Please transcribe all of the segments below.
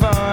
where to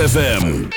ZFM.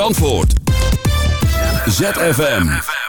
Zandvoort. ZFM.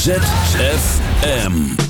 ZFM.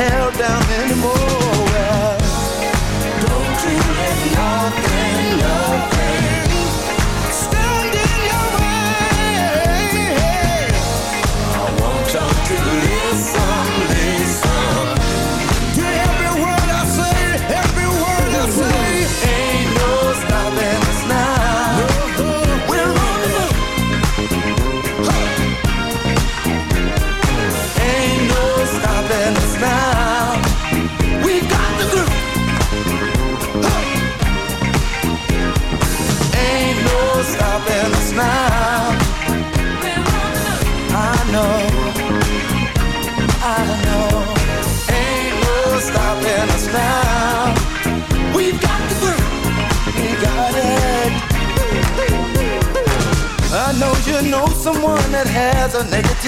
held down anymore. Well, don't you let nothing, nothing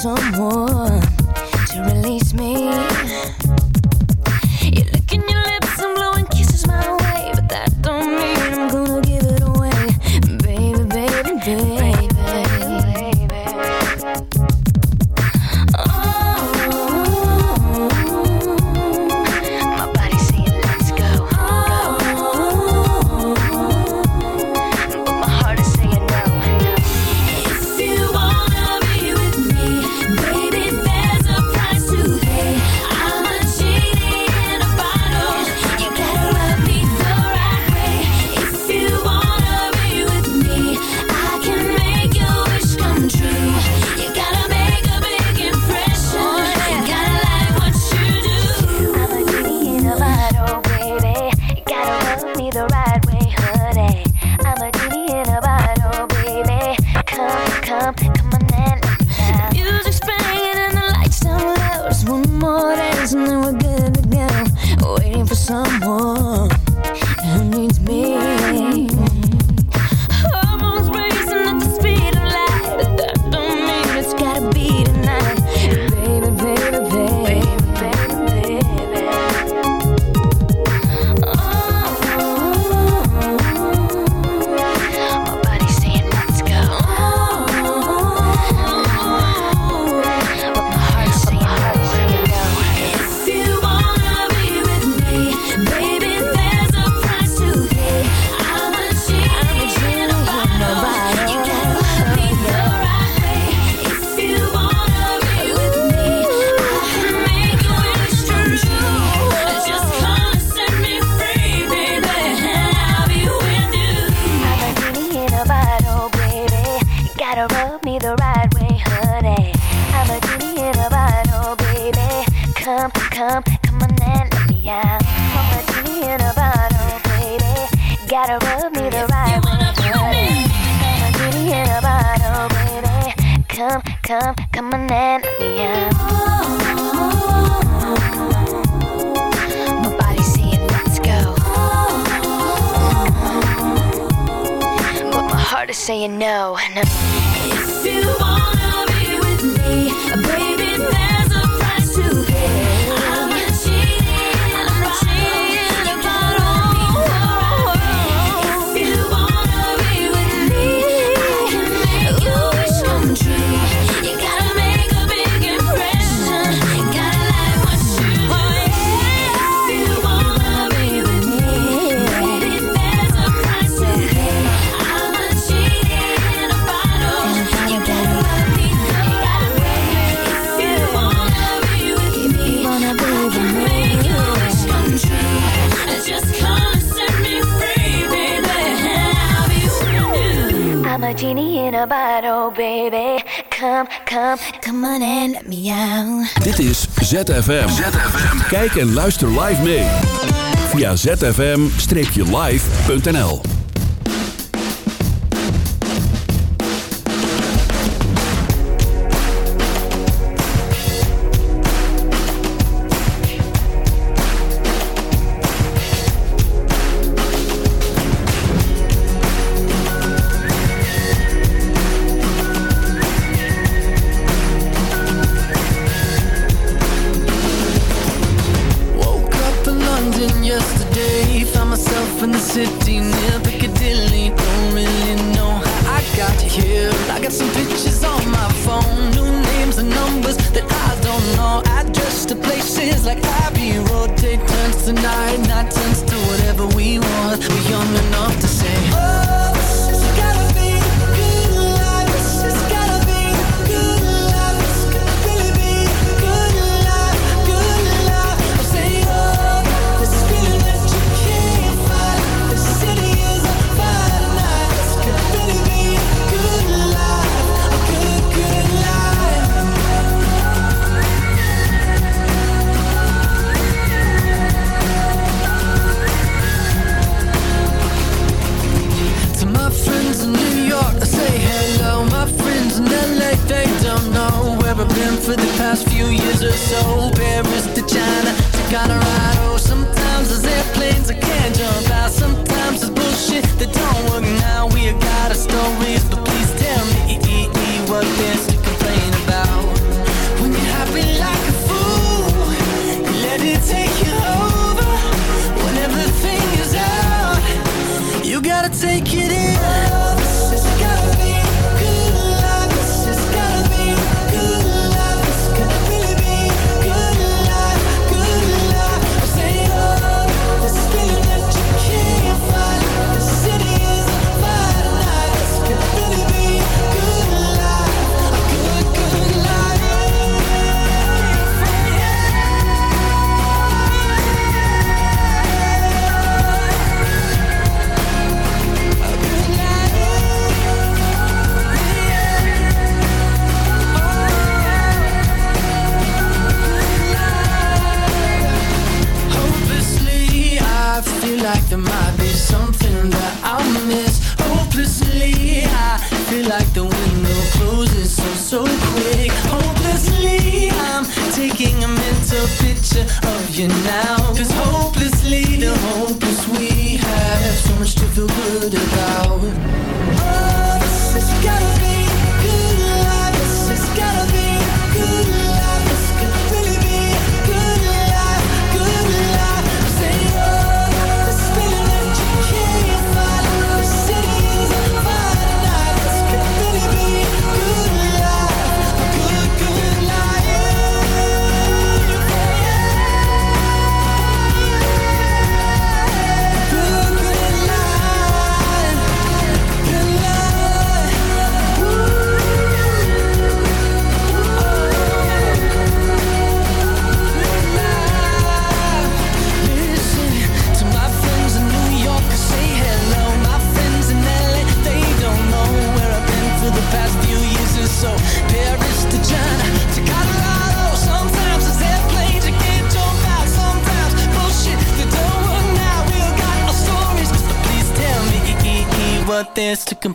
someone. My saying let's go, but my heart is saying no. no. your bottle, oh, baby. Come, come, come on and let me out. Dit is ZFM. ZFM. Kijk en luister live mee. Via zfm-live.nl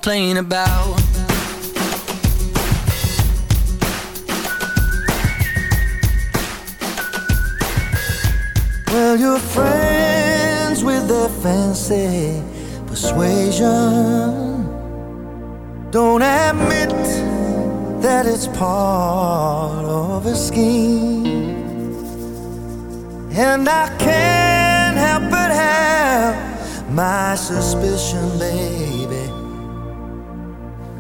complain about. Well, you're friends with their fancy persuasion. Don't admit that it's part of a scheme. And I can't help but have my suspicion, babe.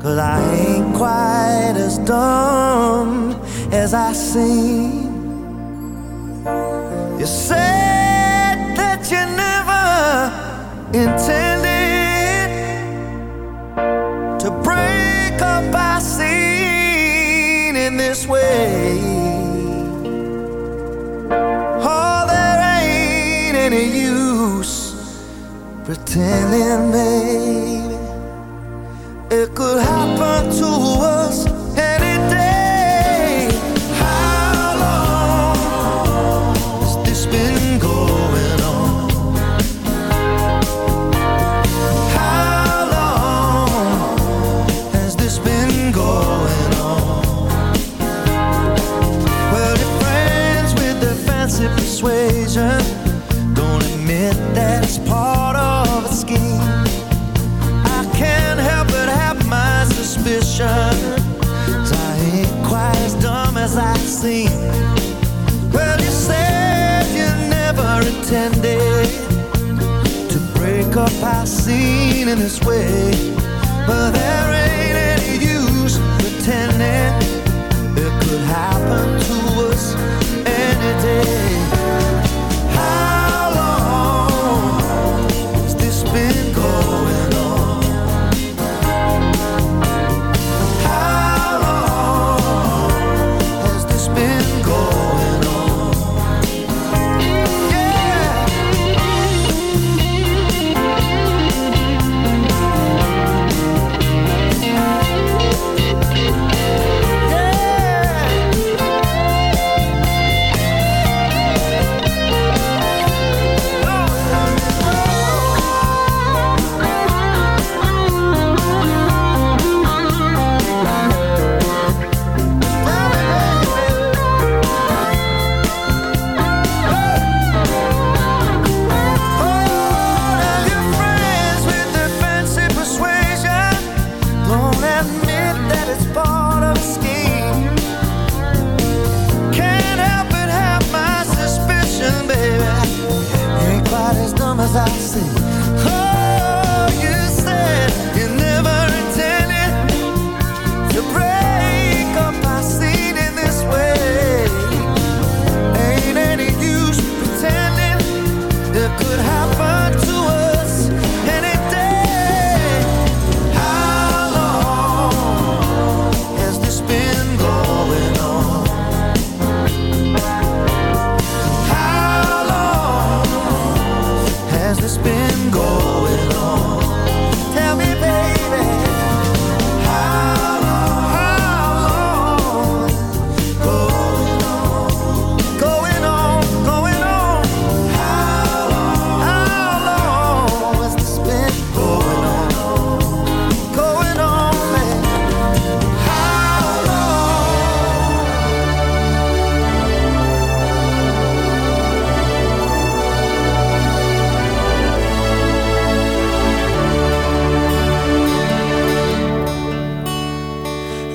But I ain't quite as dumb as I seem. You said that you never intended to break up our scene in this way. Oh, there ain't any use pretending, baby. It could happen to us. Seen in this way. But there ain't any use pretending it could happen to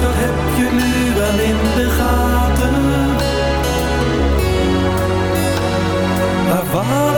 Dat heb je nu wel in de gaten. Vader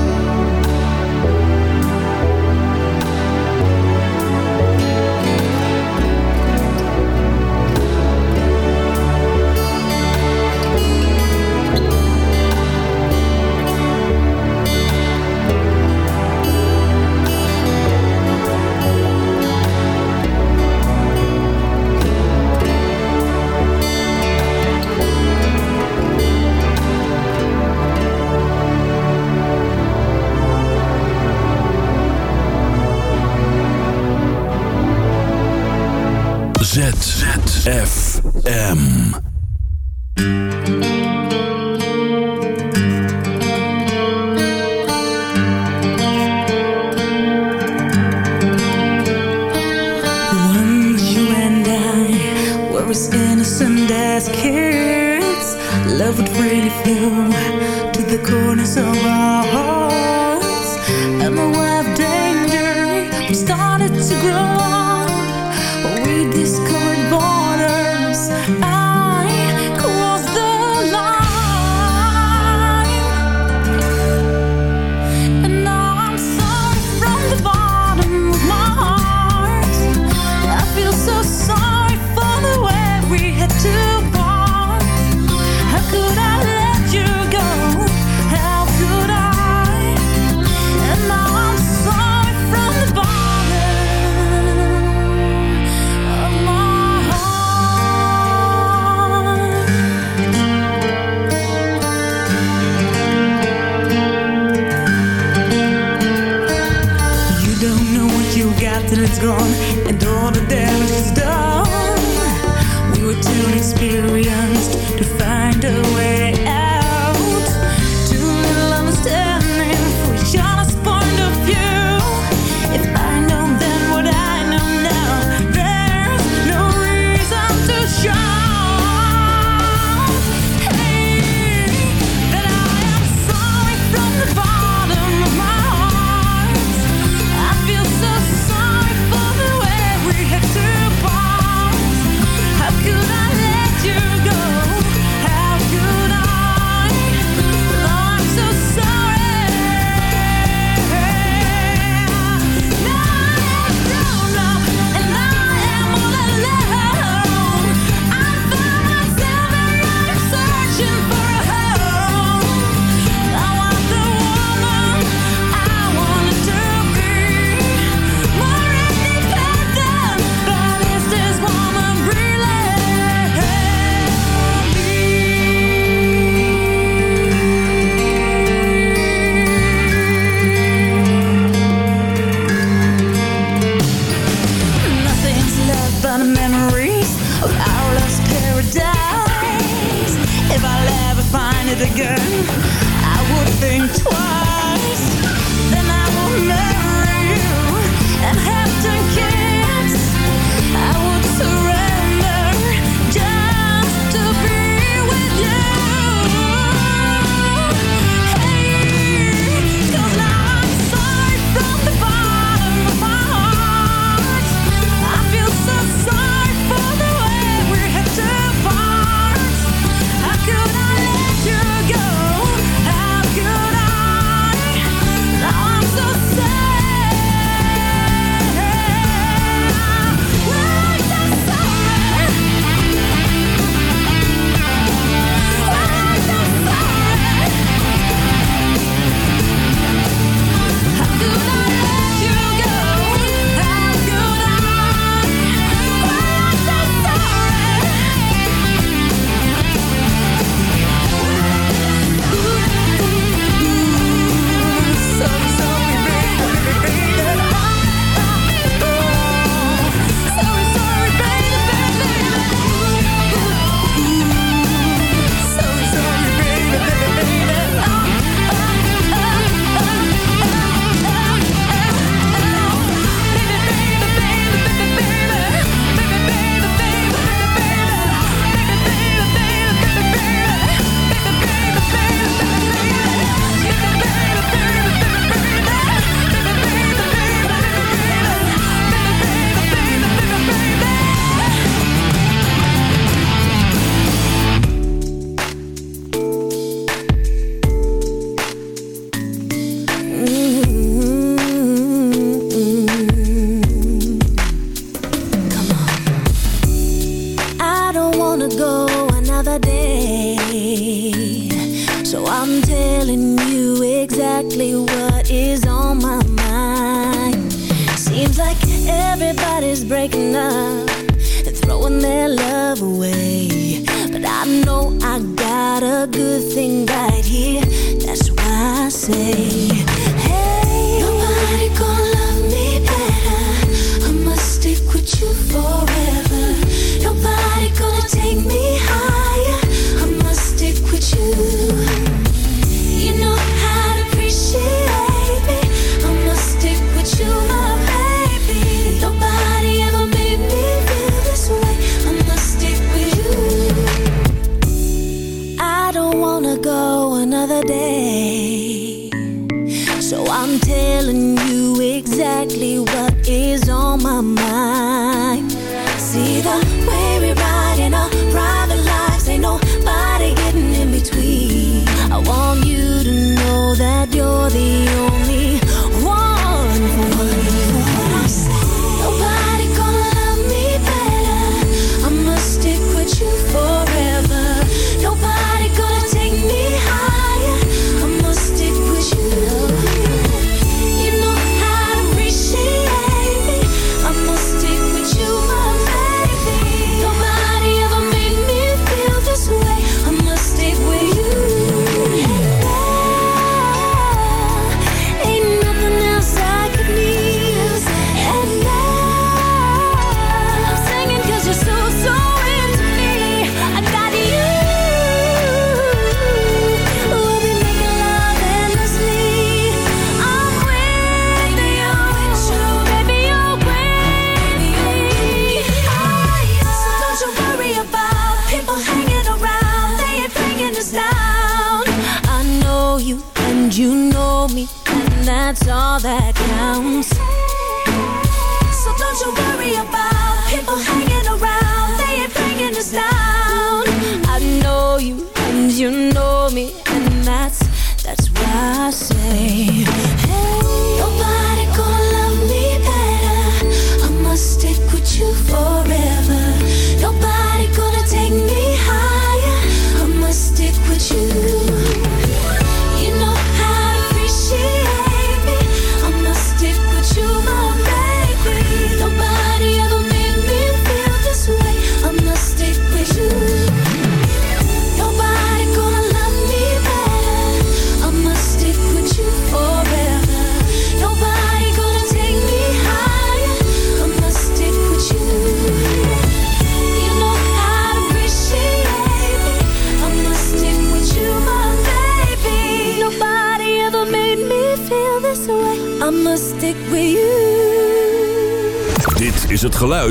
as kids, love would really flow to the corners of our hearts.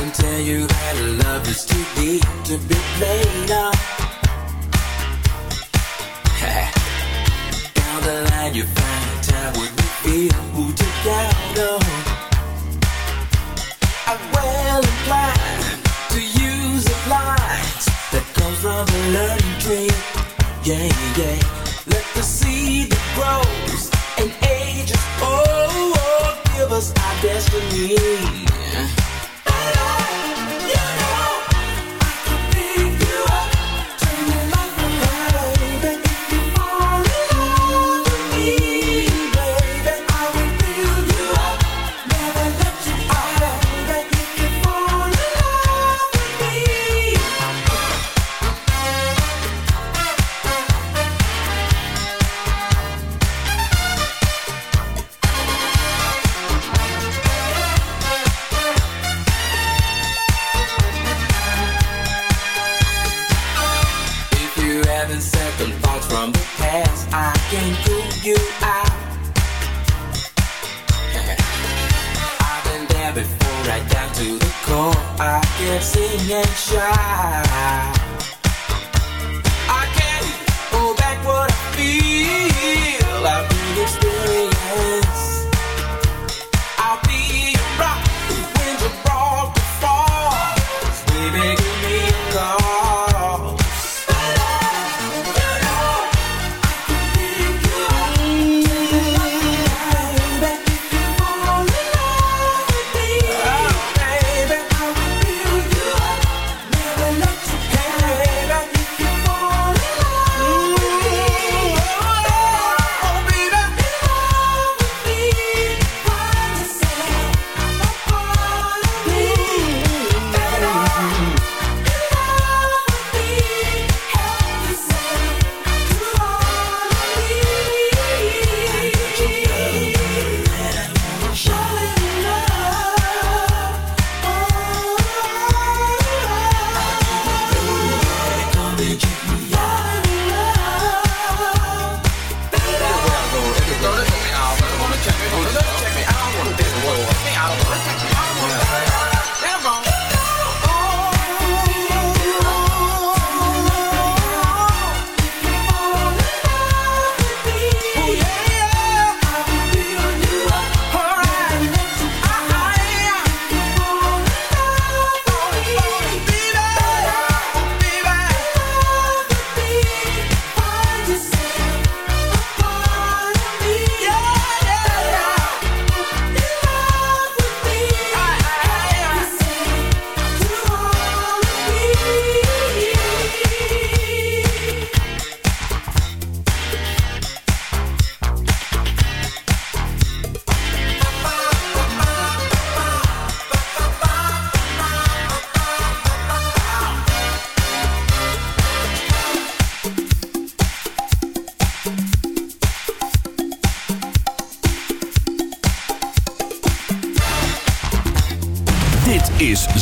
Can tell you that love is too deep to be played up. Down the line you find time when you feel who took out of. I'm well inclined to use the lines that comes from the learning tree. Yeah, yeah. Let the seed that grows and ages, oh, oh give us our destiny.